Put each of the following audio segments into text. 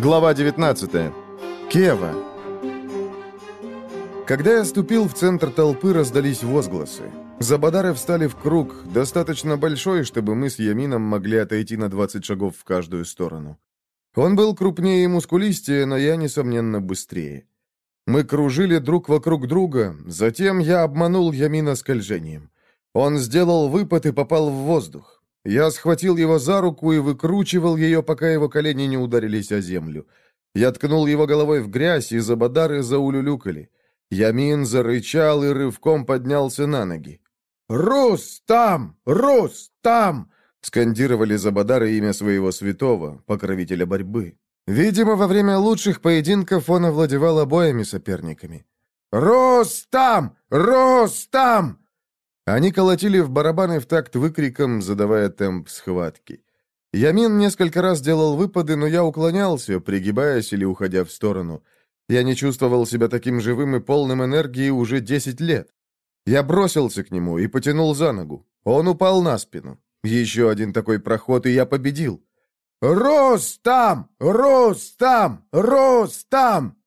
Глава 19. Кева. Когда я ступил в центр толпы, раздались возгласы. Забадары встали в круг, достаточно большой, чтобы мы с Ямином могли отойти на 20 шагов в каждую сторону. Он был крупнее и мускулистее, но я, несомненно, быстрее. Мы кружили друг вокруг друга, затем я обманул Ямина скольжением. Он сделал выпад и попал в воздух. Я схватил его за руку и выкручивал ее, пока его колени не ударились о землю. Я ткнул его головой в грязь, и забадары заулюлюкали. Ямин зарычал и рывком поднялся на ноги. «Рус, там! Рус, там!» скандировали забадары имя своего святого, покровителя борьбы. Видимо, во время лучших поединков он овладевал обоими соперниками. «Ростам! Ростам!» Они колотили в барабаны в такт выкриком, задавая темп схватки. Ямин несколько раз делал выпады, но я уклонялся, пригибаясь или уходя в сторону. Я не чувствовал себя таким живым и полным энергии уже десять лет. Я бросился к нему и потянул за ногу. Он упал на спину. Еще один такой проход, и я победил. «Ростам! Ростам! Ростам!»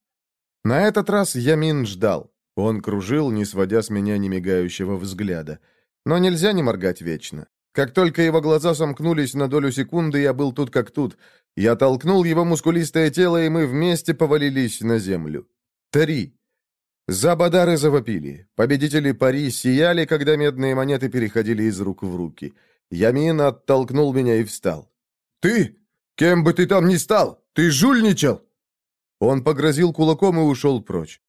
На этот раз Ямин ждал. Он кружил, не сводя с меня немигающего взгляда. Но нельзя не моргать вечно. Как только его глаза сомкнулись на долю секунды, я был тут как тут. Я толкнул его мускулистое тело, и мы вместе повалились на землю. Три. Забадары завопили. Победители пари сияли, когда медные монеты переходили из рук в руки. Ямин оттолкнул меня и встал. «Ты? Кем бы ты там ни стал? Ты жульничал!» Он погрозил кулаком и ушел прочь.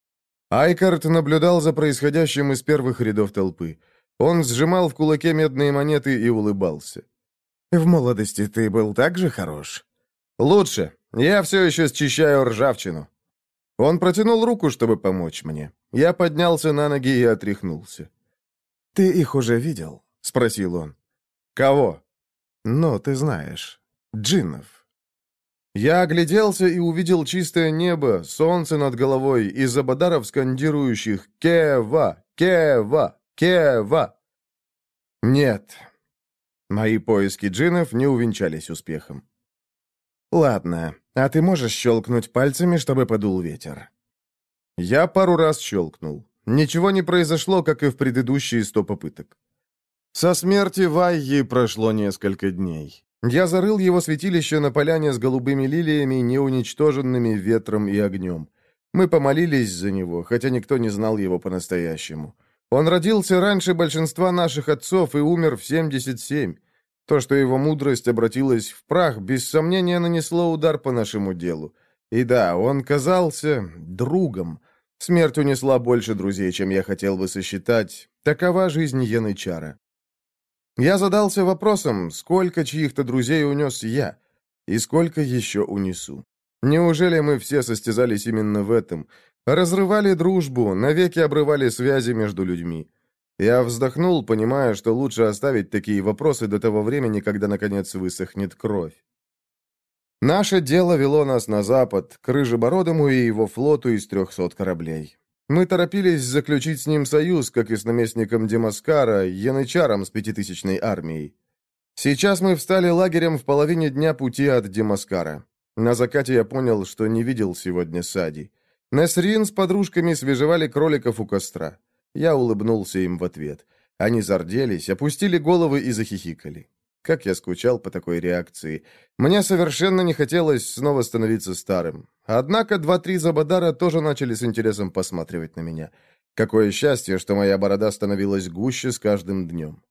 Айкард наблюдал за происходящим из первых рядов толпы. Он сжимал в кулаке медные монеты и улыбался. «В молодости ты был так же хорош?» «Лучше. Я все еще счищаю ржавчину». Он протянул руку, чтобы помочь мне. Я поднялся на ноги и отряхнулся. «Ты их уже видел?» — спросил он. «Кого?» «Ну, ты знаешь. Джиннов». Я огляделся и увидел чистое небо, солнце над головой и забадаров, скандирующих «Кева! Кева! Кева!». Нет, мои поиски джинов не увенчались успехом. «Ладно, а ты можешь щелкнуть пальцами, чтобы подул ветер?» Я пару раз щелкнул. Ничего не произошло, как и в предыдущие сто попыток. Со смерти Вайи прошло несколько дней. Я зарыл его святилище на поляне с голубыми лилиями, неуничтоженными ветром и огнем. Мы помолились за него, хотя никто не знал его по-настоящему. Он родился раньше большинства наших отцов и умер в 77. То, что его мудрость обратилась в прах, без сомнения нанесло удар по нашему делу. И да, он казался другом. Смерть унесла больше друзей, чем я хотел бы сосчитать. Такова жизнь Янычара. Я задался вопросом, сколько чьих-то друзей унес я, и сколько еще унесу. Неужели мы все состязались именно в этом? Разрывали дружбу, навеки обрывали связи между людьми. Я вздохнул, понимая, что лучше оставить такие вопросы до того времени, когда, наконец, высохнет кровь. Наше дело вело нас на запад, к Рыжебородому и его флоту из трехсот кораблей. Мы торопились заключить с ним союз, как и с наместником Демаскара, янычаром с пятитысячной армией. Сейчас мы встали лагерем в половине дня пути от Демаскара. На закате я понял, что не видел сегодня Сади. Несрин с подружками свежевали кроликов у костра. Я улыбнулся им в ответ. Они зарделись, опустили головы и захихикали. Как я скучал по такой реакции. Мне совершенно не хотелось снова становиться старым. Однако два-три Забадара тоже начали с интересом посматривать на меня. Какое счастье, что моя борода становилась гуще с каждым днем.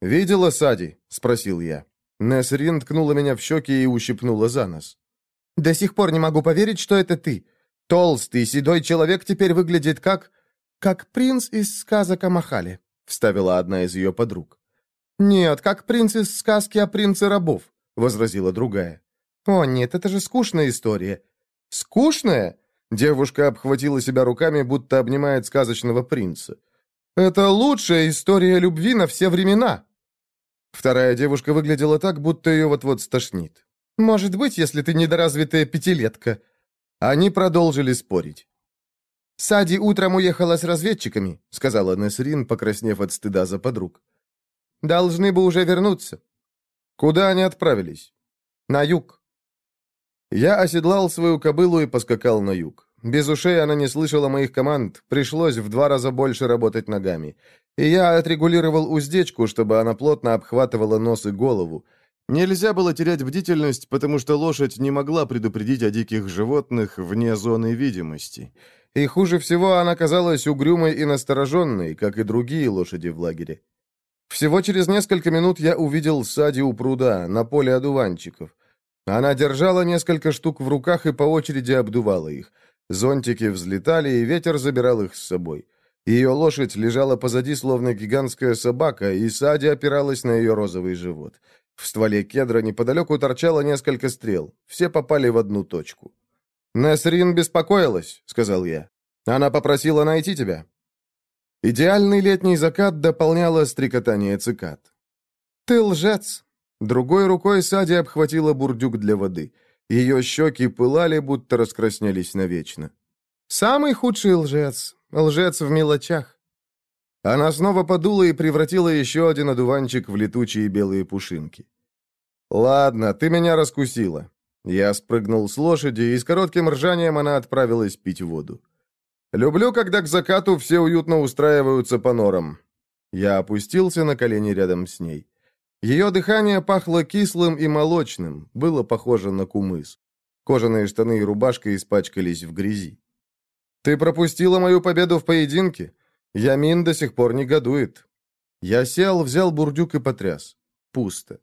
«Видела Сади?» — спросил я. Несрин ткнула меня в щеки и ущипнула за нос. «До сих пор не могу поверить, что это ты. Толстый, седой человек теперь выглядит как... как принц из сказок о Махале», — вставила одна из ее подруг. «Нет, как принц из сказки о принце рабов», — возразила другая. «О, нет, это же скучная история». «Скучная?» Девушка обхватила себя руками, будто обнимает сказочного принца. «Это лучшая история любви на все времена!» Вторая девушка выглядела так, будто ее вот-вот стошнит. «Может быть, если ты недоразвитая пятилетка». Они продолжили спорить. «Сади утром уехала с разведчиками», — сказала Несрин, покраснев от стыда за подруг. Должны бы уже вернуться. Куда они отправились? На юг. Я оседлал свою кобылу и поскакал на юг. Без ушей она не слышала моих команд, пришлось в два раза больше работать ногами. И я отрегулировал уздечку, чтобы она плотно обхватывала нос и голову. Нельзя было терять бдительность, потому что лошадь не могла предупредить о диких животных вне зоны видимости. И хуже всего она казалась угрюмой и настороженной, как и другие лошади в лагере. Всего через несколько минут я увидел Сади у пруда, на поле одуванчиков. Она держала несколько штук в руках и по очереди обдувала их. Зонтики взлетали, и ветер забирал их с собой. Ее лошадь лежала позади, словно гигантская собака, и Сади опиралась на ее розовый живот. В стволе кедра неподалеку торчало несколько стрел. Все попали в одну точку. «Насрин беспокоилась», — сказал я. «Она попросила найти тебя». Идеальный летний закат дополняло стрекотание цикад. «Ты лжец!» Другой рукой Сади обхватила бурдюк для воды. Ее щеки пылали, будто раскраснелись навечно. «Самый худший лжец. Лжец в мелочах». Она снова подула и превратила еще один одуванчик в летучие белые пушинки. «Ладно, ты меня раскусила». Я спрыгнул с лошади, и с коротким ржанием она отправилась пить воду. «Люблю, когда к закату все уютно устраиваются по норам». Я опустился на колени рядом с ней. Ее дыхание пахло кислым и молочным, было похоже на кумыс. Кожаные штаны и рубашка испачкались в грязи. «Ты пропустила мою победу в поединке? Ямин до сих пор негодует». Я сел, взял бурдюк и потряс. Пусто.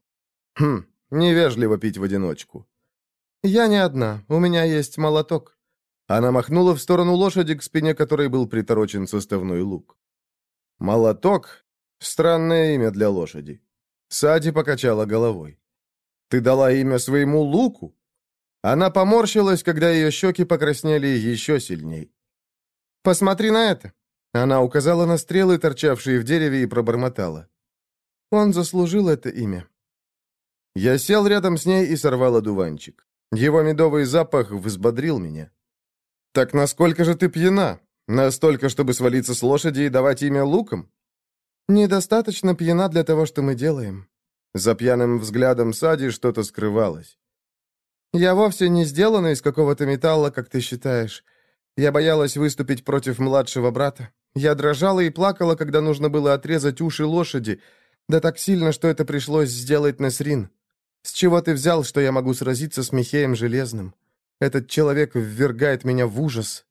Хм, невежливо пить в одиночку. «Я не одна, у меня есть молоток». Она махнула в сторону лошади, к спине которой был приторочен составной лук. «Молоток? Странное имя для лошади». Сади покачала головой. «Ты дала имя своему луку?» Она поморщилась, когда ее щеки покраснели еще сильней. «Посмотри на это!» Она указала на стрелы, торчавшие в дереве, и пробормотала. «Он заслужил это имя». Я сел рядом с ней и сорвал одуванчик. Его медовый запах взбодрил меня. «Так насколько же ты пьяна? Настолько, чтобы свалиться с лошади и давать имя луком?» «Недостаточно пьяна для того, что мы делаем». За пьяным взглядом Сади что-то скрывалось. «Я вовсе не сделана из какого-то металла, как ты считаешь. Я боялась выступить против младшего брата. Я дрожала и плакала, когда нужно было отрезать уши лошади, да так сильно, что это пришлось сделать Насрин. С чего ты взял, что я могу сразиться с Михеем Железным? Этот человек ввергает меня в ужас».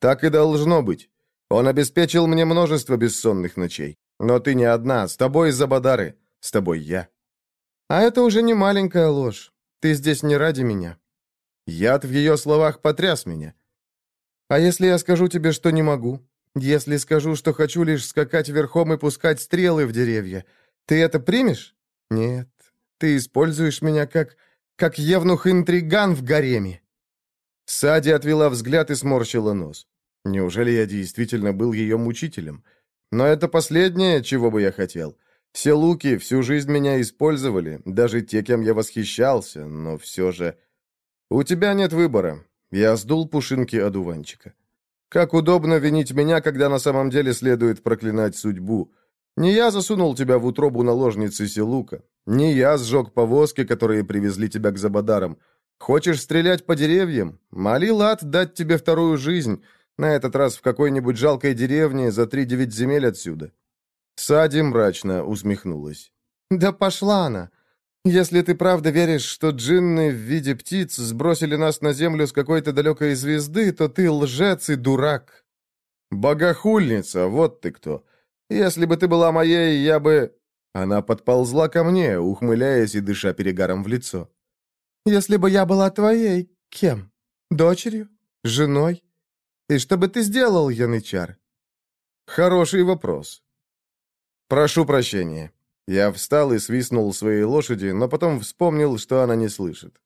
«Так и должно быть. Он обеспечил мне множество бессонных ночей. Но ты не одна, с тобой Забадары, с тобой я. А это уже не маленькая ложь. Ты здесь не ради меня. Яд в ее словах потряс меня. А если я скажу тебе, что не могу? Если скажу, что хочу лишь скакать верхом и пускать стрелы в деревья, ты это примешь? Нет, ты используешь меня как... как евнух-интриган в гареме. Сади отвела взгляд и сморщила нос. Неужели я действительно был ее мучителем? Но это последнее, чего бы я хотел. Все луки всю жизнь меня использовали, даже те, кем я восхищался, но все же... У тебя нет выбора. Я сдул пушинки одуванчика. Как удобно винить меня, когда на самом деле следует проклинать судьбу. Не я засунул тебя в утробу наложницы Селука. Не я сжег повозки, которые привезли тебя к Забадарам. Хочешь стрелять по деревьям? Моли лад дать тебе вторую жизнь, на этот раз в какой-нибудь жалкой деревне за три девять земель отсюда». Сади мрачно усмехнулась. «Да пошла она! Если ты правда веришь, что джинны в виде птиц сбросили нас на землю с какой-то далекой звезды, то ты лжец и дурак». «Богохульница, вот ты кто! Если бы ты была моей, я бы...» Она подползла ко мне, ухмыляясь и дыша перегаром в лицо. «Если бы я была твоей, кем? Дочерью? Женой? И что бы ты сделал, янычар?» «Хороший вопрос». «Прошу прощения». Я встал и свистнул своей лошади, но потом вспомнил, что она не слышит.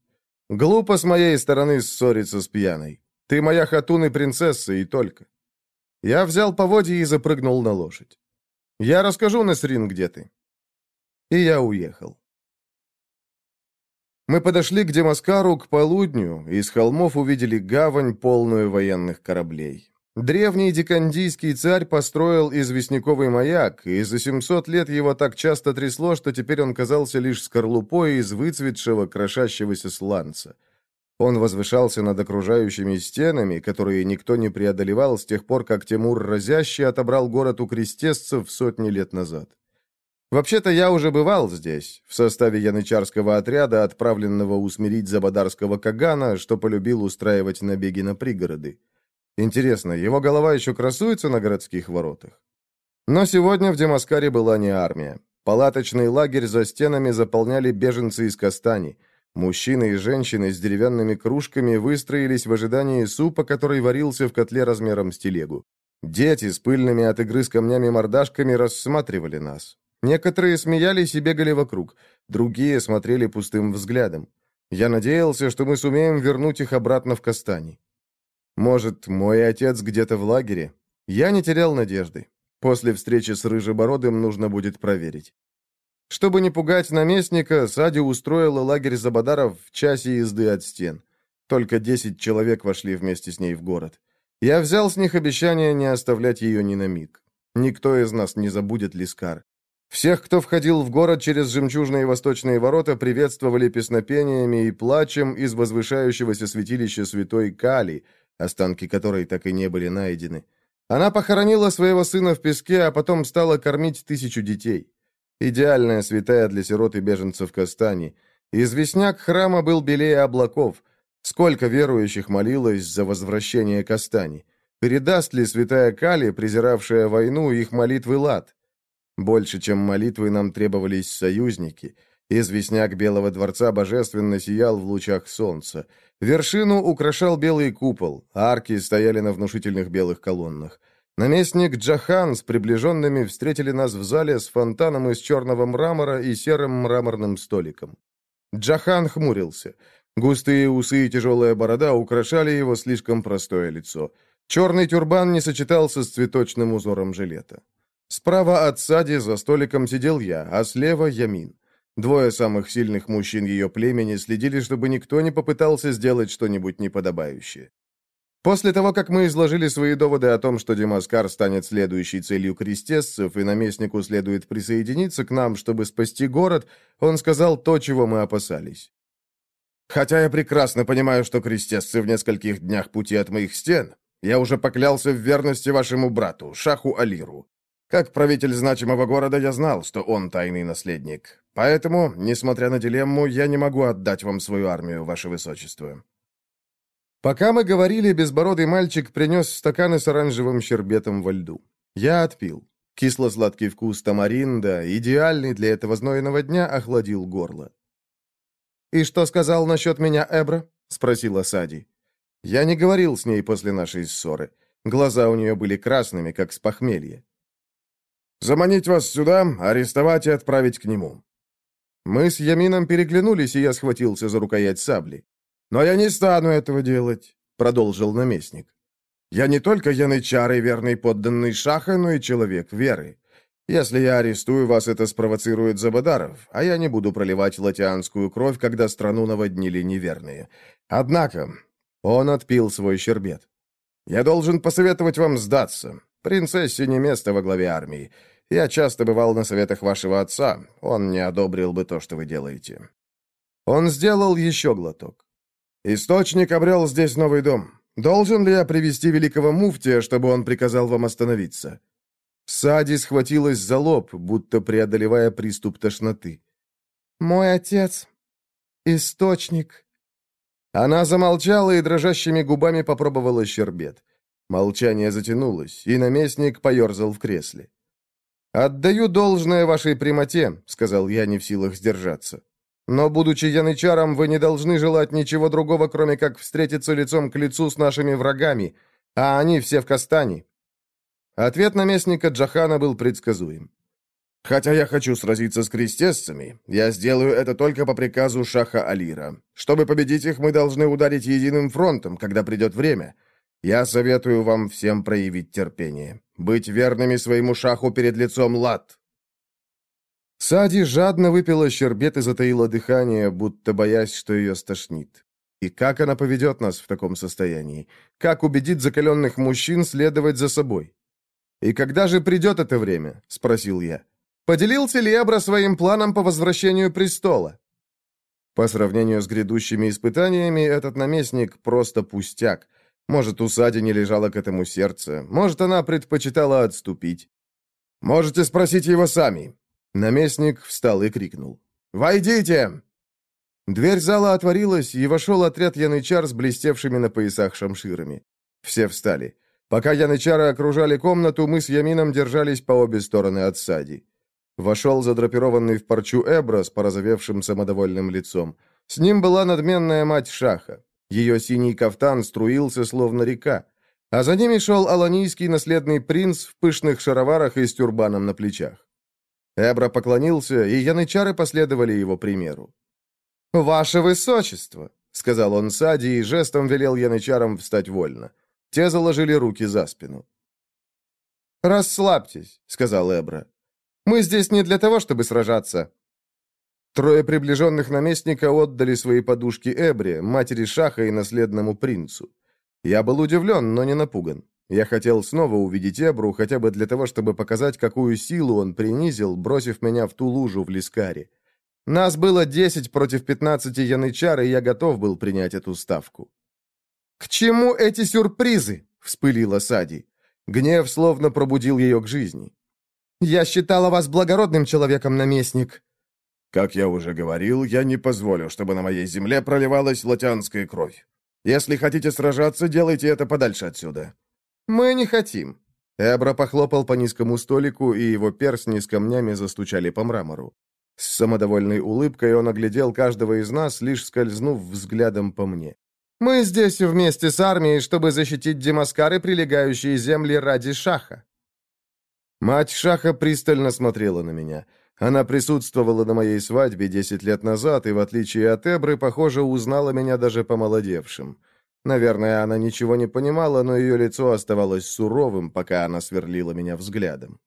«Глупо с моей стороны ссориться с пьяной. Ты моя хатун и принцесса, и только». Я взял поводья и запрыгнул на лошадь. «Я расскажу, Насрин, где ты». И я уехал. Мы подошли к Демаскару к полудню, и с холмов увидели гавань, полную военных кораблей. Древний дикандийский царь построил известняковый маяк, и за 700 лет его так часто трясло, что теперь он казался лишь скорлупой из выцветшего, крошащегося сланца. Он возвышался над окружающими стенами, которые никто не преодолевал с тех пор, как Тимур разящий отобрал город у крестесцев сотни лет назад. Вообще-то я уже бывал здесь, в составе янычарского отряда, отправленного усмирить Забадарского Кагана, что полюбил устраивать набеги на пригороды. Интересно, его голова еще красуется на городских воротах? Но сегодня в Демаскаре была не армия. Палаточный лагерь за стенами заполняли беженцы из Кастани. Мужчины и женщины с деревянными кружками выстроились в ожидании супа, который варился в котле размером с телегу. Дети с пыльными от игры с камнями мордашками рассматривали нас. Некоторые смеялись и бегали вокруг, другие смотрели пустым взглядом. Я надеялся, что мы сумеем вернуть их обратно в Кастани. Может, мой отец где-то в лагере? Я не терял надежды. После встречи с Рыжебородым нужно будет проверить. Чтобы не пугать наместника, Сади устроила лагерь Забадаров в часе езды от стен. Только десять человек вошли вместе с ней в город. Я взял с них обещание не оставлять ее ни на миг. Никто из нас не забудет Лискар. Всех, кто входил в город через жемчужные восточные ворота, приветствовали песнопениями и плачем из возвышающегося святилища святой Кали, останки которой так и не были найдены. Она похоронила своего сына в песке, а потом стала кормить тысячу детей. Идеальная святая для сирот и беженцев Кастани. Известняк храма был белее облаков. Сколько верующих молилось за возвращение Кастани? Передаст ли святая Кали, презиравшая войну, их молитвы лад? Больше, чем молитвы, нам требовались союзники. Известняк Белого дворца божественно сиял в лучах солнца. Вершину украшал белый купол, арки стояли на внушительных белых колоннах. Наместник Джахан с приближенными встретили нас в зале с фонтаном из черного мрамора и серым мраморным столиком. Джахан хмурился. Густые усы и тяжелая борода украшали его слишком простое лицо. Черный тюрбан не сочетался с цветочным узором жилета. Справа от Сади за столиком сидел я, а слева Ямин. Двое самых сильных мужчин ее племени следили, чтобы никто не попытался сделать что-нибудь неподобающее. После того, как мы изложили свои доводы о том, что Демаскар станет следующей целью крестесцев и наместнику следует присоединиться к нам, чтобы спасти город, он сказал то, чего мы опасались. «Хотя я прекрасно понимаю, что крестесцы в нескольких днях пути от моих стен, я уже поклялся в верности вашему брату, Шаху Алиру. Как правитель значимого города я знал, что он тайный наследник. Поэтому, несмотря на дилемму, я не могу отдать вам свою армию, ваше высочество». Пока мы говорили, безбородый мальчик принес стаканы с оранжевым щербетом во льду. Я отпил. Кисло-сладкий вкус тамаринда, идеальный для этого знойного дня, охладил горло. «И что сказал насчет меня Эбра?» — спросила Сади. Я не говорил с ней после нашей ссоры. Глаза у нее были красными, как с похмелья. Заманить вас сюда, арестовать и отправить к нему». Мы с Ямином переглянулись, и я схватился за рукоять сабли. «Но я не стану этого делать», — продолжил наместник. «Я не только янычар и верный подданный Шаха, но и человек веры. Если я арестую вас, это спровоцирует Забадаров, а я не буду проливать латианскую кровь, когда страну наводнили неверные. Однако...» Он отпил свой щербет. «Я должен посоветовать вам сдаться. Принцессе не место во главе армии. Я часто бывал на советах вашего отца. Он не одобрил бы то, что вы делаете». Он сделал еще глоток. «Источник обрел здесь новый дом. Должен ли я привести великого муфтия, чтобы он приказал вам остановиться?» Сади схватилась за лоб, будто преодолевая приступ тошноты. «Мой отец. Источник». Она замолчала и дрожащими губами попробовала щербет. Молчание затянулось, и наместник поерзал в кресле. «Отдаю должное вашей прямоте», — сказал я, не в силах сдержаться. «Но, будучи янычаром, вы не должны желать ничего другого, кроме как встретиться лицом к лицу с нашими врагами, а они все в Кастане». Ответ наместника Джахана был предсказуем. «Хотя я хочу сразиться с крестесцами, я сделаю это только по приказу Шаха Алира. Чтобы победить их, мы должны ударить единым фронтом, когда придет время. Я советую вам всем проявить терпение. Быть верными своему шаху перед лицом лад. Сади жадно выпила щербет и затаила дыхание, будто боясь, что ее стошнит. И как она поведет нас в таком состоянии? Как убедит закаленных мужчин следовать за собой? «И когда же придет это время?» — спросил я. «Поделился ли Эбра своим планом по возвращению престола?» По сравнению с грядущими испытаниями, этот наместник просто пустяк. Может, у Сади не лежало к этому сердце, может, она предпочитала отступить. «Можете спросить его сами». Наместник встал и крикнул. «Войдите!» Дверь зала отворилась, и вошел отряд янычар с блестевшими на поясах шамширами. Все встали. Пока янычары окружали комнату, мы с Ямином держались по обе стороны от Сади. Вошел задрапированный в парчу Эбра с порозовевшим самодовольным лицом. С ним была надменная мать Шаха. Ее синий кафтан струился, словно река. А за ними шел аланийский наследный принц в пышных шароварах и с тюрбаном на плечах. Эбра поклонился, и янычары последовали его примеру. «Ваше высочество!» — сказал он Сади и жестом велел янычарам встать вольно. Те заложили руки за спину. «Расслабьтесь», — сказал Эбра. Мы здесь не для того, чтобы сражаться». Трое приближенных наместника отдали свои подушки Эбре, матери Шаха и наследному принцу. Я был удивлен, но не напуган. Я хотел снова увидеть Эбру, хотя бы для того, чтобы показать, какую силу он принизил, бросив меня в ту лужу в Лискаре. Нас было десять против пятнадцати янычар, и я готов был принять эту ставку. «К чему эти сюрпризы?» — вспылила Сади. Гнев словно пробудил ее к жизни. Я считала вас благородным человеком, наместник». «Как я уже говорил, я не позволю, чтобы на моей земле проливалась латянская кровь. Если хотите сражаться, делайте это подальше отсюда». «Мы не хотим». Эбра похлопал по низкому столику, и его перстни с камнями застучали по мрамору. С самодовольной улыбкой он оглядел каждого из нас, лишь скользнув взглядом по мне. «Мы здесь вместе с армией, чтобы защитить Демаскары, прилегающие земли ради Шаха. Мать Шаха пристально смотрела на меня. Она присутствовала на моей свадьбе десять лет назад и, в отличие от Эбры, похоже, узнала меня даже помолодевшим. Наверное, она ничего не понимала, но ее лицо оставалось суровым, пока она сверлила меня взглядом.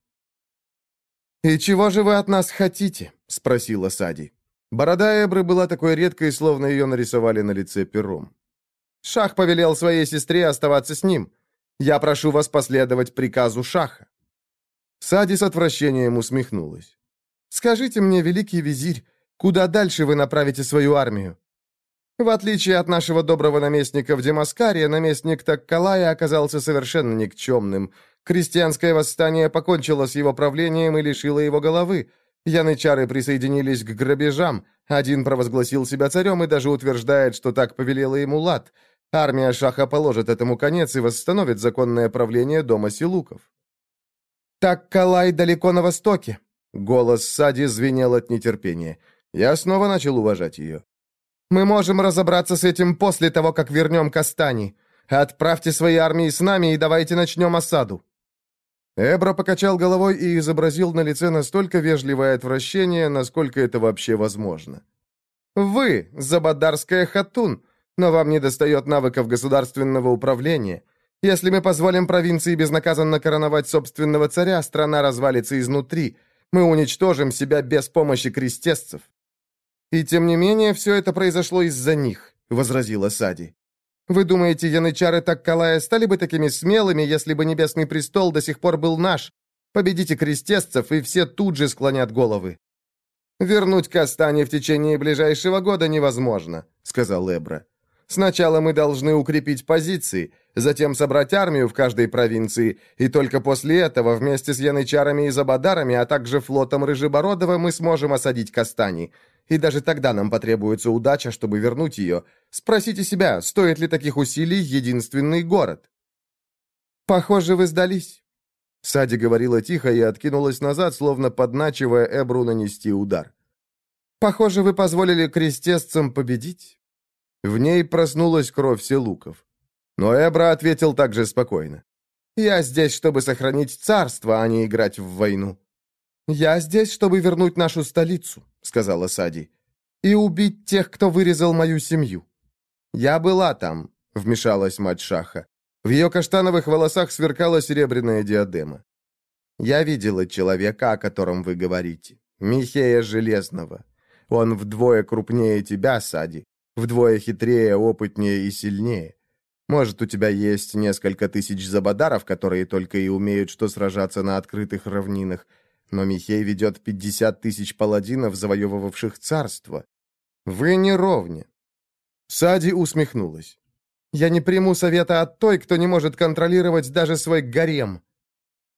«И чего же вы от нас хотите?» — спросила Сади. Борода Эбры была такой редкой, словно ее нарисовали на лице пером. «Шах повелел своей сестре оставаться с ним. Я прошу вас последовать приказу Шаха». Сади с отвращением усмехнулась. «Скажите мне, великий визирь, куда дальше вы направите свою армию?» В отличие от нашего доброго наместника в Демаскаре, наместник Таккалая оказался совершенно никчемным. Крестьянское восстание покончило с его правлением и лишило его головы. Янычары присоединились к грабежам. Один провозгласил себя царем и даже утверждает, что так повелела ему лад. Армия Шаха положит этому конец и восстановит законное правление дома Силуков. «Так Калай далеко на востоке!» Голос Сади звенел от нетерпения. Я снова начал уважать ее. «Мы можем разобраться с этим после того, как вернем Кастани. Отправьте свои армии с нами и давайте начнем осаду». Эбра покачал головой и изобразил на лице настолько вежливое отвращение, насколько это вообще возможно. «Вы, Забадарская Хатун, но вам недостает навыков государственного управления. Если мы позволим провинции безнаказанно короновать собственного царя, страна развалится изнутри. Мы уничтожим себя без помощи крестесцев». «И тем не менее, все это произошло из-за них», — возразила Сади. «Вы думаете, янычары Таккалая стали бы такими смелыми, если бы Небесный престол до сих пор был наш? Победите крестесцев, и все тут же склонят головы». «Вернуть Кастане в течение ближайшего года невозможно», — сказал Эбра. «Сначала мы должны укрепить позиции, затем собрать армию в каждой провинции, и только после этого вместе с янычарами и забадарами, а также флотом Рыжебородова мы сможем осадить Кастани. И даже тогда нам потребуется удача, чтобы вернуть ее. Спросите себя, стоит ли таких усилий единственный город? Похоже, вы сдались. Сади говорила тихо и откинулась назад, словно подначивая Эбру нанести удар. «Похоже, вы позволили крестесцам победить». В ней проснулась кровь селуков. Но Эбра ответил также спокойно. «Я здесь, чтобы сохранить царство, а не играть в войну». «Я здесь, чтобы вернуть нашу столицу», — сказала Сади, «и убить тех, кто вырезал мою семью». «Я была там», — вмешалась мать Шаха. В ее каштановых волосах сверкала серебряная диадема. «Я видела человека, о котором вы говорите, Михея Железного. Он вдвое крупнее тебя, Сади, вдвое хитрее, опытнее и сильнее. Может, у тебя есть несколько тысяч забадаров, которые только и умеют что сражаться на открытых равнинах, но Михей ведет пятьдесят тысяч паладинов, завоевывавших царство. Вы не ровне. Сади усмехнулась. Я не приму совета от той, кто не может контролировать даже свой гарем.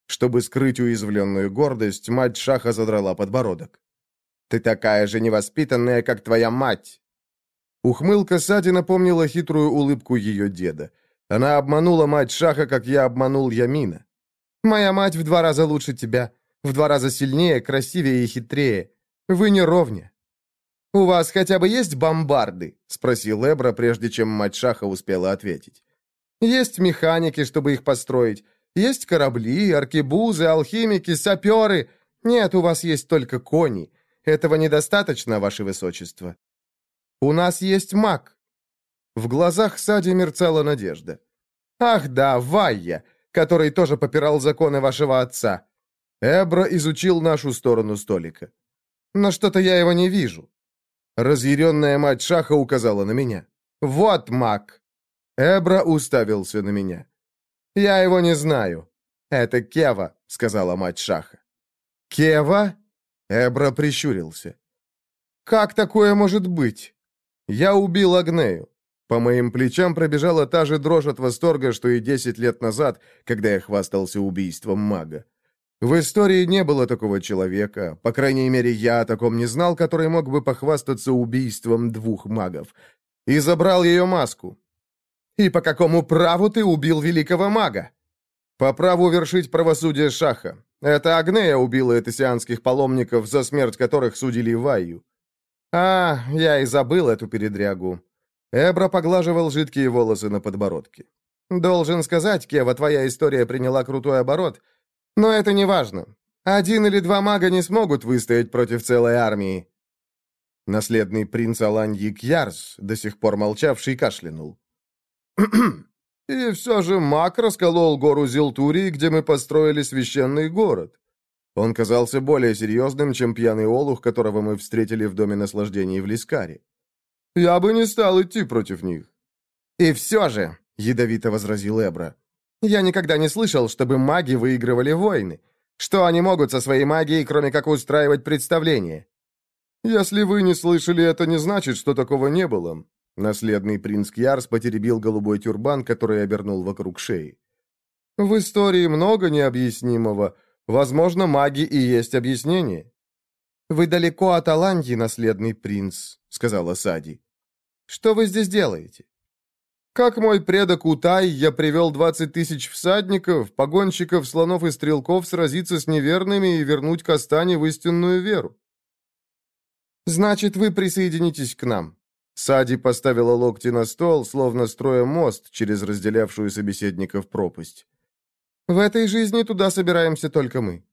Чтобы скрыть уязвленную гордость, мать Шаха задрала подбородок. «Ты такая же невоспитанная, как твоя мать!» Ухмылка Сади напомнила хитрую улыбку ее деда. Она обманула мать Шаха, как я обманул Ямина. «Моя мать в два раза лучше тебя, в два раза сильнее, красивее и хитрее. Вы не ровня». «У вас хотя бы есть бомбарды?» — спросил Эбра, прежде чем мать Шаха успела ответить. «Есть механики, чтобы их построить. Есть корабли, аркебузы, алхимики, саперы. Нет, у вас есть только кони. Этого недостаточно, ваше высочество. У нас есть маг». В глазах Сади мерцала надежда. «Ах да, Вайя, который тоже попирал законы вашего отца». Эбра изучил нашу сторону столика. «Но что-то я его не вижу». Разъяренная мать Шаха указала на меня. «Вот маг!» Эбра уставился на меня. «Я его не знаю». «Это Кева», — сказала мать Шаха. «Кева?» Эбра прищурился. «Как такое может быть?» Я убил Агнею. По моим плечам пробежала та же дрожь от восторга, что и десять лет назад, когда я хвастался убийством мага. В истории не было такого человека, по крайней мере, я о таком не знал, который мог бы похвастаться убийством двух магов. И забрал ее маску. «И по какому праву ты убил великого мага?» «По праву вершить правосудие Шаха. Это Агнея убила этосианских паломников, за смерть которых судили Вайю». «А, я и забыл эту передрягу». Эбра поглаживал жидкие волосы на подбородке. «Должен сказать, Кева, твоя история приняла крутой оборот». Но это не важно. Один или два мага не смогут выстоять против целой армии. Наследный принц Аланьи Кьярс, до сих пор молчавший, кашлянул. «И все же маг расколол гору Зилтурии, где мы построили священный город». Он казался более серьезным, чем пьяный олух, которого мы встретили в Доме наслаждений в Лискаре. «Я бы не стал идти против них». «И все же», — ядовито возразил Эбра, я никогда не слышал, чтобы маги выигрывали войны. Что они могут со своей магией, кроме как устраивать представления? Если вы не слышали, это не значит, что такого не было. Наследный принц Кьярс потеребил голубой тюрбан, который обернул вокруг шеи. В истории много необъяснимого. Возможно, маги и есть объяснение. «Вы далеко от Аланьи, наследный принц», — сказала Сади. «Что вы здесь делаете?» Как мой предок Утай, я привел 20 тысяч всадников, погонщиков, слонов и стрелков сразиться с неверными и вернуть Кастане в истинную веру. Значит, вы присоединитесь к нам. Сади поставила локти на стол, словно строя мост через разделявшую собеседников пропасть. В этой жизни туда собираемся только мы.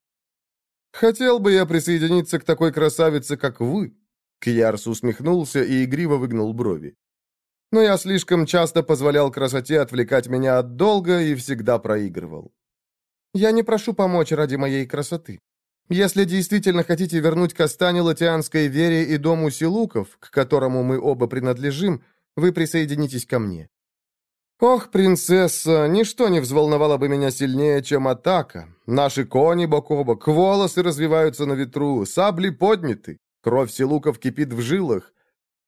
Хотел бы я присоединиться к такой красавице, как вы. Кьярс усмехнулся и игриво выгнул брови но я слишком часто позволял красоте отвлекать меня от долга и всегда проигрывал. Я не прошу помочь ради моей красоты. Если действительно хотите вернуть Кастане латианской вере и дому Силуков, к которому мы оба принадлежим, вы присоединитесь ко мне. Ох, принцесса, ничто не взволновало бы меня сильнее, чем атака. Наши кони бок о бок, волосы развиваются на ветру, сабли подняты, кровь Силуков кипит в жилах.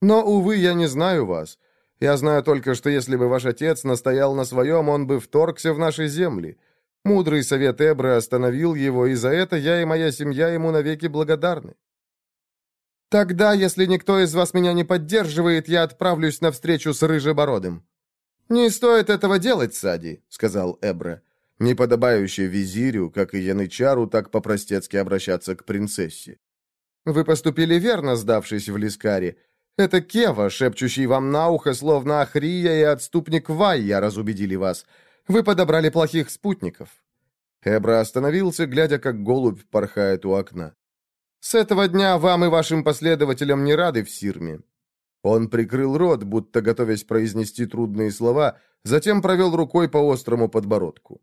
Но, увы, я не знаю вас. Я знаю только, что если бы ваш отец настоял на своем, он бы вторгся в наши земли. Мудрый совет Эбры остановил его, и за это я и моя семья ему навеки благодарны. Тогда, если никто из вас меня не поддерживает, я отправлюсь на встречу с Рыжебородым». «Не стоит этого делать, Сади», — сказал Эбра. Неподобающе визирю, как и янычару, так по-простецки обращаться к принцессе. «Вы поступили верно, сдавшись в Лискаре. Это Кева, шепчущий вам на ухо, словно Ахрия и отступник Вайя, разубедили вас. Вы подобрали плохих спутников». Эбра остановился, глядя, как голубь порхает у окна. «С этого дня вам и вашим последователям не рады в Сирме». Он прикрыл рот, будто готовясь произнести трудные слова, затем провел рукой по острому подбородку.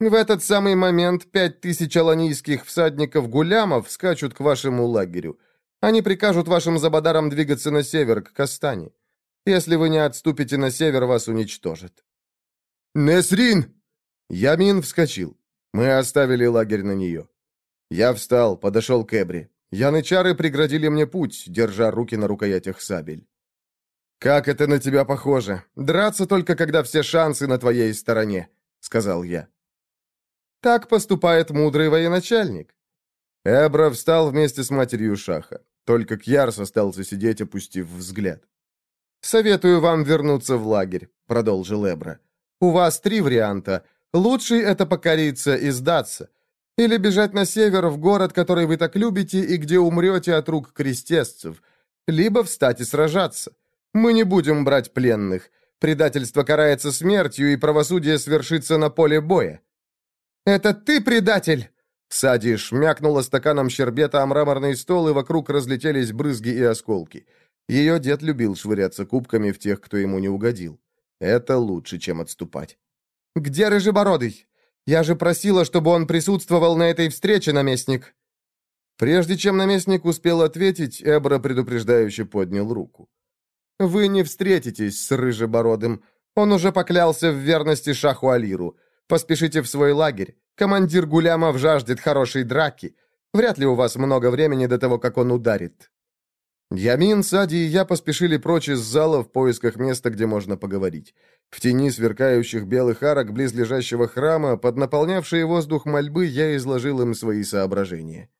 «В этот самый момент пять тысяч аланийских всадников-гулямов скачут к вашему лагерю. Они прикажут вашим забадарам двигаться на север, к Кастане. Если вы не отступите на север, вас уничтожат». «Несрин!» Ямин вскочил. Мы оставили лагерь на нее. Я встал, подошел к Эбри. Янычары преградили мне путь, держа руки на рукоятях сабель. «Как это на тебя похоже? Драться только, когда все шансы на твоей стороне», — сказал я. «Так поступает мудрый военачальник». Эбра встал вместе с матерью Шаха. Только Кьярс остался сидеть, опустив взгляд. «Советую вам вернуться в лагерь», — продолжил Эбра. «У вас три варианта. Лучший — это покориться и сдаться. Или бежать на север, в город, который вы так любите, и где умрете от рук крестесцев. Либо встать и сражаться. Мы не будем брать пленных. Предательство карается смертью, и правосудие свершится на поле боя». «Это ты предатель!» Сади шмякнула стаканом щербета о мраморный стол, и вокруг разлетелись брызги и осколки. Ее дед любил швыряться кубками в тех, кто ему не угодил. Это лучше, чем отступать. «Где Рыжебородый? Я же просила, чтобы он присутствовал на этой встрече, наместник!» Прежде чем наместник успел ответить, Эбра предупреждающе поднял руку. Вы не встретитесь с Рыжебородым. Он уже поклялся в верности Шаху Алиру. Поспешите в свой лагерь. Командир Гулямов жаждет хорошей драки. Вряд ли у вас много времени до того, как он ударит». Ямин, Сади и я поспешили прочь из зала в поисках места, где можно поговорить. В тени сверкающих белых арок близлежащего храма, под наполнявшие воздух мольбы, я изложил им свои соображения.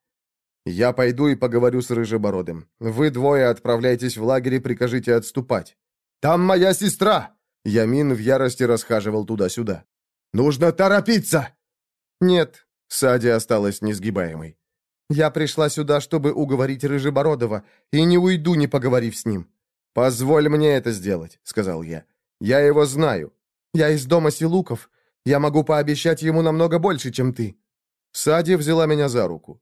«Я пойду и поговорю с Рыжебородым. Вы двое отправляйтесь в лагерь и прикажите отступать». «Там моя сестра!» Ямин в ярости расхаживал туда-сюда. «Нужно торопиться!» «Нет», — Сади осталась несгибаемой. «Я пришла сюда, чтобы уговорить Рыжебородова, и не уйду, не поговорив с ним». «Позволь мне это сделать», — сказал я. «Я его знаю. Я из дома Силуков. Я могу пообещать ему намного больше, чем ты». Сади взяла меня за руку.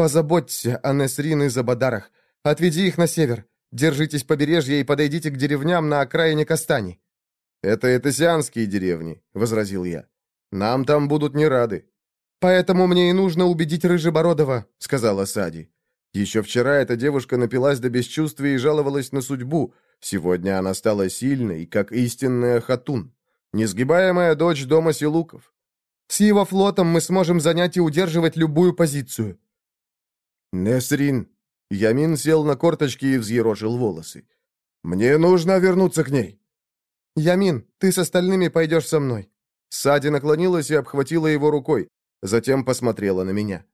Позаботься о Несрин и Забадарах. Отведи их на север. Держитесь побережья и подойдите к деревням на окраине Кастани». «Это этосианские деревни», — возразил я. «Нам там будут не рады». «Поэтому мне и нужно убедить Рыжебородова», — сказала Сади. Еще вчера эта девушка напилась до бесчувствия и жаловалась на судьбу. Сегодня она стала сильной, как истинная хатун. Несгибаемая дочь дома Силуков. С его флотом мы сможем занять и удерживать любую позицию. «Несрин!» Ямин сел на корточки и взъерошил волосы. «Мне нужно вернуться к ней!» «Ямин, ты с остальными пойдешь со мной!» Сади наклонилась и обхватила его рукой, затем посмотрела на меня.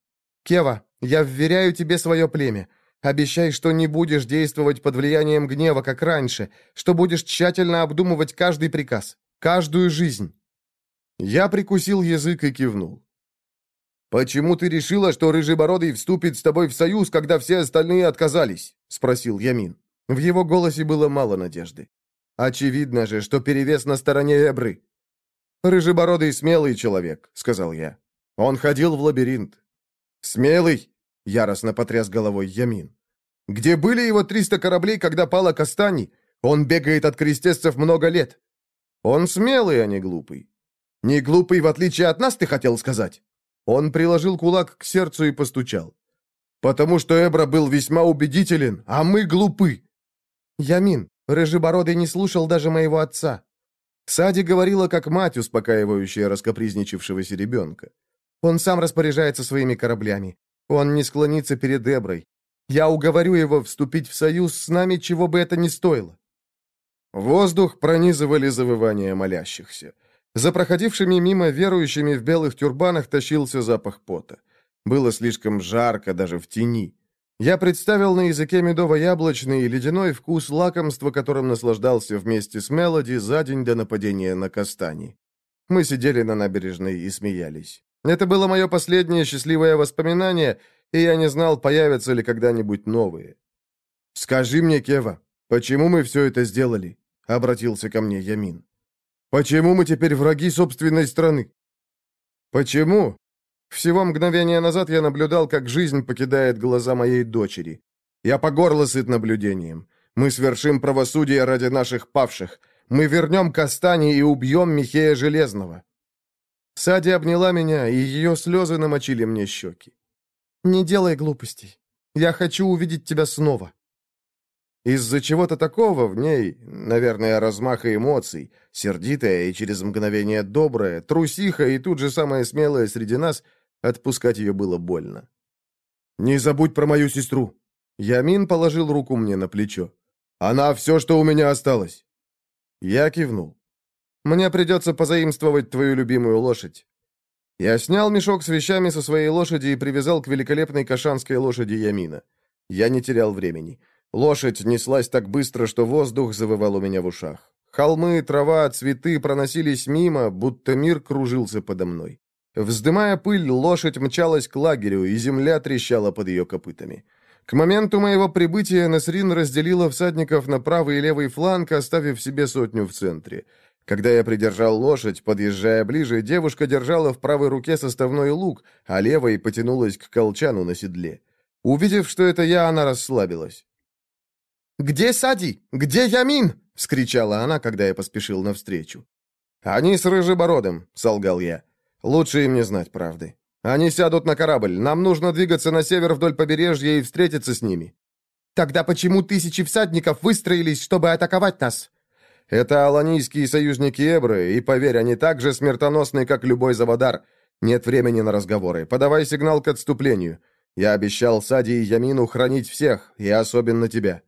«Кева, я вверяю тебе свое племя. Обещай, что не будешь действовать под влиянием гнева, как раньше, что будешь тщательно обдумывать каждый приказ, каждую жизнь». Я прикусил язык и кивнул. «Почему ты решила, что Рыжебородый вступит с тобой в союз, когда все остальные отказались?» — спросил Ямин. В его голосе было мало надежды. «Очевидно же, что перевес на стороне Эбры». «Рыжебородый смелый человек», — сказал я. «Он ходил в лабиринт». «Смелый?» — яростно потряс головой Ямин. «Где были его триста кораблей, когда пала Кастани? Он бегает от крестесцев много лет». «Он смелый, а не глупый». «Не глупый, в отличие от нас, ты хотел сказать?» Он приложил кулак к сердцу и постучал. «Потому что Эбра был весьма убедителен, а мы глупы!» «Ямин, Рыжебородый не слушал даже моего отца». Сади говорила, как мать, успокаивающая раскопризничавшегося ребенка. «Он сам распоряжается своими кораблями. Он не склонится перед Эброй. Я уговорю его вступить в союз с нами, чего бы это ни стоило». Воздух пронизывали завывания молящихся. За проходившими мимо верующими в белых тюрбанах тащился запах пота. Было слишком жарко даже в тени. Я представил на языке медово-яблочный и ледяной вкус лакомства, которым наслаждался вместе с Мелоди за день до нападения на Кастани. Мы сидели на набережной и смеялись. Это было мое последнее счастливое воспоминание, и я не знал, появятся ли когда-нибудь новые. «Скажи мне, Кева, почему мы все это сделали?» — обратился ко мне Ямин. Почему мы теперь враги собственной страны? Почему? Всего мгновение назад я наблюдал, как жизнь покидает глаза моей дочери. Я по горло сыт наблюдением. Мы свершим правосудие ради наших павших. Мы вернем Кастани и убьем Михея Железного. Сади обняла меня, и ее слезы намочили мне щеки. «Не делай глупостей. Я хочу увидеть тебя снова». Из-за чего-то такого в ней, наверное, размаха эмоций, сердитая и через мгновение добрая, трусиха и тут же самая смелая среди нас, отпускать ее было больно. «Не забудь про мою сестру!» Ямин положил руку мне на плечо. «Она все, что у меня осталось!» Я кивнул. «Мне придется позаимствовать твою любимую лошадь». Я снял мешок с вещами со своей лошади и привязал к великолепной кашанской лошади Ямина. Я не терял времени. Лошадь неслась так быстро, что воздух завывал у меня в ушах. Холмы, трава, цветы проносились мимо, будто мир кружился подо мной. Вздымая пыль, лошадь мчалась к лагерю, и земля трещала под ее копытами. К моменту моего прибытия Насрин разделила всадников на правый и левый фланг, оставив себе сотню в центре. Когда я придержал лошадь, подъезжая ближе, девушка держала в правой руке составной лук, а левой потянулась к колчану на седле. Увидев, что это я, она расслабилась. «Где Сади? Где Ямин?» — вскричала она, когда я поспешил навстречу. «Они с Рыжебородым», — солгал я. «Лучше им не знать правды. Они сядут на корабль. Нам нужно двигаться на север вдоль побережья и встретиться с ними». «Тогда почему тысячи всадников выстроились, чтобы атаковать нас?» «Это аланийские союзники Эбры, и, поверь, они так же смертоносны, как любой Завадар. Нет времени на разговоры. Подавай сигнал к отступлению. Я обещал Сади и Ямину хранить всех, и особенно тебя».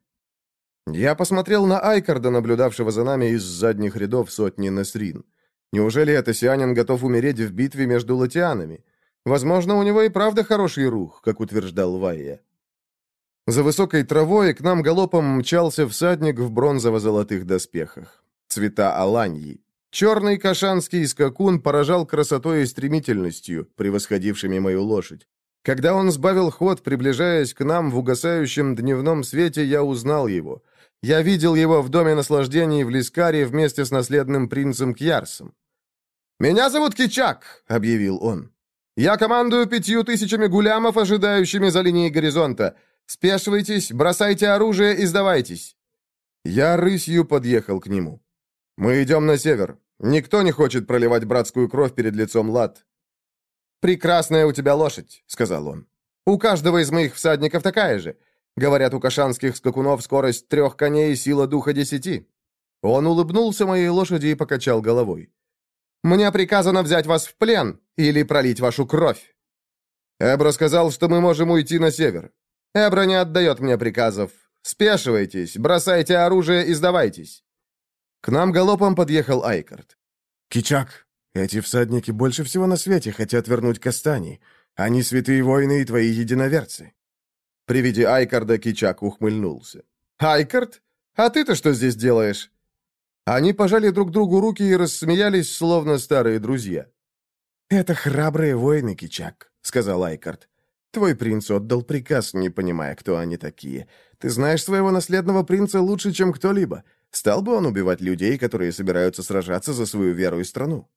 Я посмотрел на Айкарда, наблюдавшего за нами из задних рядов сотни Насрин. Неужели это сианин готов умереть в битве между латианами? Возможно, у него и правда хороший рух, как утверждал Вайя. За высокой травой к нам галопом мчался всадник в бронзово-золотых доспехах. Цвета аланьи. Черный кашанский скакун поражал красотой и стремительностью, превосходившими мою лошадь. Когда он сбавил ход, приближаясь к нам в угасающем дневном свете, я узнал его. Я видел его в доме наслаждений в Лискаре вместе с наследным принцем Кьярсом. «Меня зовут Кичак», — объявил он. «Я командую пятью тысячами гулямов, ожидающими за линией горизонта. Спешивайтесь, бросайте оружие и сдавайтесь». Я рысью подъехал к нему. «Мы идем на север. Никто не хочет проливать братскую кровь перед лицом лад. «Прекрасная у тебя лошадь», — сказал он. «У каждого из моих всадников такая же. Говорят, у кашанских скакунов скорость трех коней и сила духа десяти». Он улыбнулся моей лошади и покачал головой. «Мне приказано взять вас в плен или пролить вашу кровь». Эбра сказал, что мы можем уйти на север. Эбра не отдает мне приказов. Спешивайтесь, бросайте оружие и сдавайтесь. К нам галопом подъехал Айкард. «Кичак, эти всадники больше всего на свете хотят вернуть Кастани. Они святые воины и твои единоверцы». При виде Айкарда Кичак ухмыльнулся. «Айкард? А ты-то что здесь делаешь?» Они пожали друг другу руки и рассмеялись, словно старые друзья. «Это храбрые воины, Кичак», — сказал Айкард. «Твой принц отдал приказ, не понимая, кто они такие. Ты знаешь своего наследного принца лучше, чем кто-либо. Стал бы он убивать людей, которые собираются сражаться за свою веру и страну?»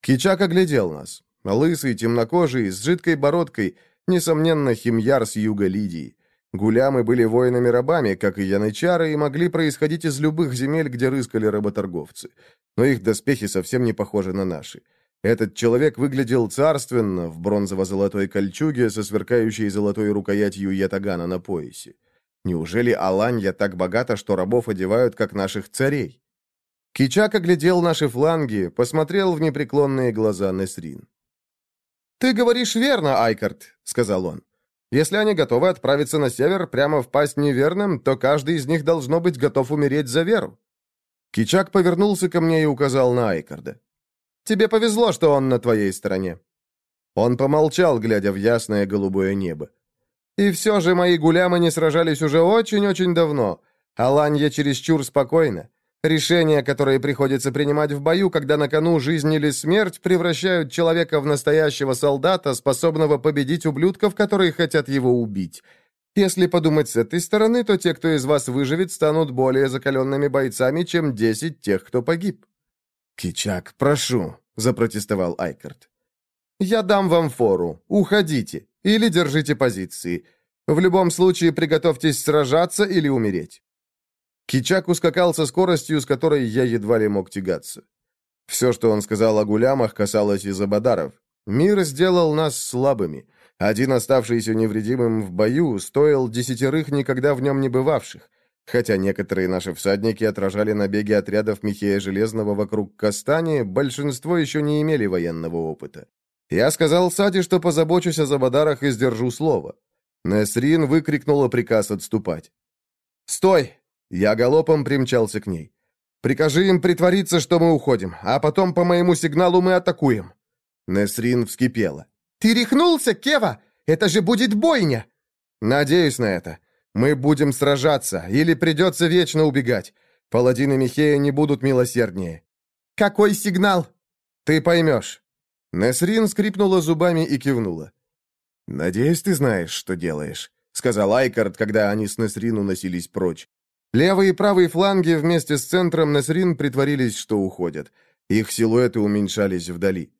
Кичак оглядел нас. Лысый, темнокожий, с жидкой бородкой, несомненно, химьяр с юга Лидии. Гулямы были воинами-рабами, как и янычары, и могли происходить из любых земель, где рыскали работорговцы. Но их доспехи совсем не похожи на наши. Этот человек выглядел царственно, в бронзово-золотой кольчуге со сверкающей золотой рукоятью ятагана на поясе. Неужели Аланья так богата, что рабов одевают, как наших царей? Кичак оглядел наши фланги, посмотрел в непреклонные глаза Несрин. «Ты говоришь верно, Айкард», — сказал он. «Если они готовы отправиться на север, прямо впасть неверным, то каждый из них должно быть готов умереть за веру». Кичак повернулся ко мне и указал на Айкарда. «Тебе повезло, что он на твоей стороне». Он помолчал, глядя в ясное голубое небо. «И все же мои гулямы не сражались уже очень-очень давно. Аланья чересчур спокойна. Решения, которые приходится принимать в бою, когда на кону жизнь или смерть, превращают человека в настоящего солдата, способного победить ублюдков, которые хотят его убить. Если подумать с этой стороны, то те, кто из вас выживет, станут более закаленными бойцами, чем десять тех, кто погиб. «Кичак, прошу», — запротестовал Айкард. «Я дам вам фору. Уходите. Или держите позиции. В любом случае приготовьтесь сражаться или умереть. Кичак ускакал со скоростью, с которой я едва ли мог тягаться. Все, что он сказал о гулямах, касалось и забадаров. Мир сделал нас слабыми. Один оставшийся невредимым в бою стоил десятерых никогда в нем не бывавших. Хотя некоторые наши всадники отражали набеги отрядов Михея Железного вокруг Кастани, большинство еще не имели военного опыта. Я сказал Саде, что позабочусь о Забадарах и сдержу слово. Несрин выкрикнула приказ отступать. «Стой!» Я галопом примчался к ней. «Прикажи им притвориться, что мы уходим, а потом по моему сигналу мы атакуем». Несрин вскипела. «Ты рехнулся, Кева? Это же будет бойня!» «Надеюсь на это. Мы будем сражаться, или придется вечно убегать. Паладины Михея не будут милосерднее». «Какой сигнал?» «Ты поймешь». Несрин скрипнула зубами и кивнула. «Надеюсь, ты знаешь, что делаешь», — сказал Айкард, когда они с Несрин уносились прочь. Левый и правый фланги вместе с центром Несрин притворились, что уходят. Их силуэты уменьшались вдали.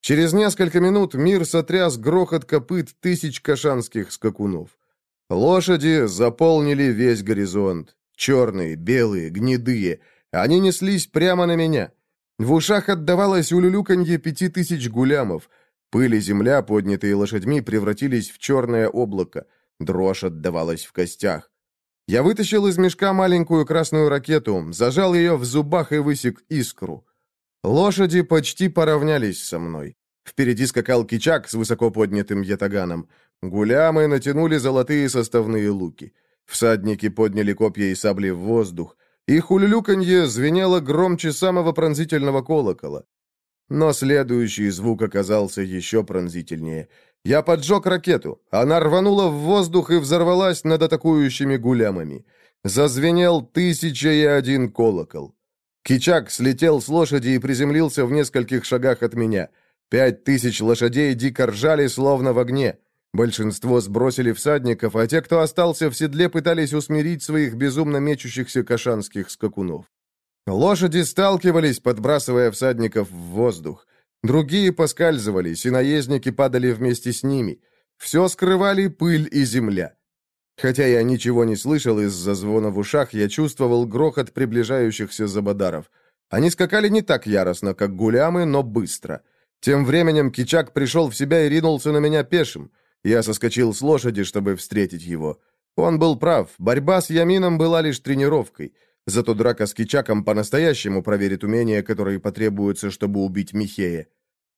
Через несколько минут мир сотряс грохот копыт тысяч кашанских скакунов. Лошади заполнили весь горизонт. Черные, белые, гнедые. Они неслись прямо на меня. В ушах отдавалось улюлюканье пяти тысяч гулямов. Пыль и земля, поднятые лошадьми, превратились в черное облако. Дрожь отдавалась в костях. Я вытащил из мешка маленькую красную ракету, зажал ее в зубах и высек искру. Лошади почти поравнялись со мной. Впереди скакал кичак с высоко поднятым ятаганом. Гулямы натянули золотые составные луки. Всадники подняли копья и сабли в воздух. Их улюлюканье звенело громче самого пронзительного колокола. Но следующий звук оказался еще пронзительнее. Я поджег ракету. Она рванула в воздух и взорвалась над атакующими гулямами. Зазвенел тысяча и один колокол. Кичак слетел с лошади и приземлился в нескольких шагах от меня. Пять тысяч лошадей дико ржали, словно в огне. Большинство сбросили всадников, а те, кто остался в седле, пытались усмирить своих безумно мечущихся кашанских скакунов. Лошади сталкивались, подбрасывая всадников в воздух. Другие поскальзывались, и наездники падали вместе с ними. Все скрывали пыль и земля. Хотя я ничего не слышал из-за звона в ушах, я чувствовал грохот приближающихся забадаров. Они скакали не так яростно, как гулямы, но быстро. Тем временем Кичак пришел в себя и ринулся на меня пешим. Я соскочил с лошади, чтобы встретить его. Он был прав, борьба с Ямином была лишь тренировкой. Зато драка с Кичаком по-настоящему проверит умения, которые потребуются, чтобы убить Михея.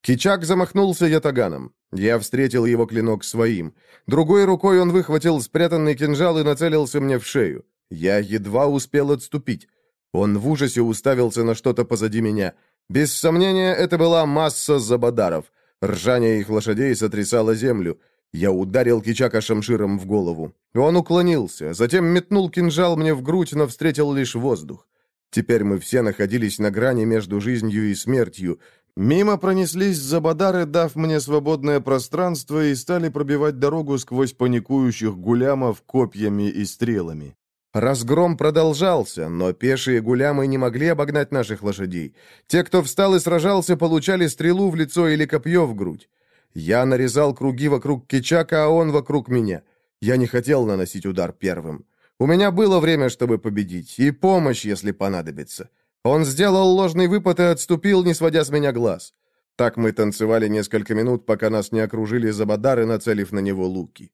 Кичак замахнулся ятаганом. Я встретил его клинок своим. Другой рукой он выхватил спрятанный кинжал и нацелился мне в шею. Я едва успел отступить. Он в ужасе уставился на что-то позади меня. Без сомнения, это была масса забадаров. Ржание их лошадей сотрясало землю. Я ударил Кичака шамширом в голову. Он уклонился, затем метнул кинжал мне в грудь, но встретил лишь воздух. Теперь мы все находились на грани между жизнью и смертью. Мимо пронеслись забадары, дав мне свободное пространство, и стали пробивать дорогу сквозь паникующих гулямов копьями и стрелами. Разгром продолжался, но пешие гулямы не могли обогнать наших лошадей. Те, кто встал и сражался, получали стрелу в лицо или копье в грудь. Я нарезал круги вокруг Кичака, а он вокруг меня. Я не хотел наносить удар первым. У меня было время, чтобы победить, и помощь, если понадобится. Он сделал ложный выпад и отступил, не сводя с меня глаз. Так мы танцевали несколько минут, пока нас не окружили забадары, нацелив на него луки.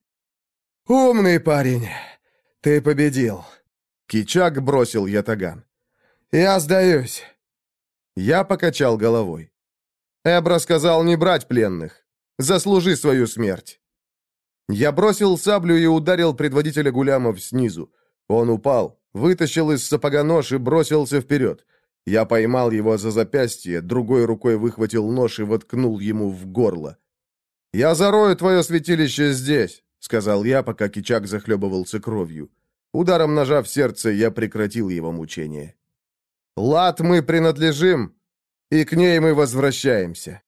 «Умный парень! Ты победил!» Кичак бросил ятаган. «Я сдаюсь!» Я покачал головой. Эбра сказал не брать пленных. Заслужи свою смерть!» Я бросил саблю и ударил предводителя гулямов снизу. Он упал, вытащил из сапога нож и бросился вперед. Я поймал его за запястье, другой рукой выхватил нож и воткнул ему в горло. «Я зарою твое святилище здесь», — сказал я, пока Кичак захлебывался кровью. Ударом ножа в сердце я прекратил его мучение. «Лад мы принадлежим, и к ней мы возвращаемся».